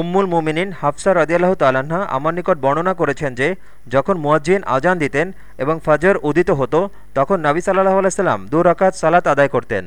উম্মুল মুমিনিন হাফসা রদিয়াল্লাহ তালাহা আমার নিকট বর্ণনা করেছেন যে, যখন মুয়াজ্জিন আজান দিতেন এবং ফজর উদিত হতো, তখন নাবি সাল্লাহ আলাইসাল্লাম দু রাকাত সালাত আদায় করতেন।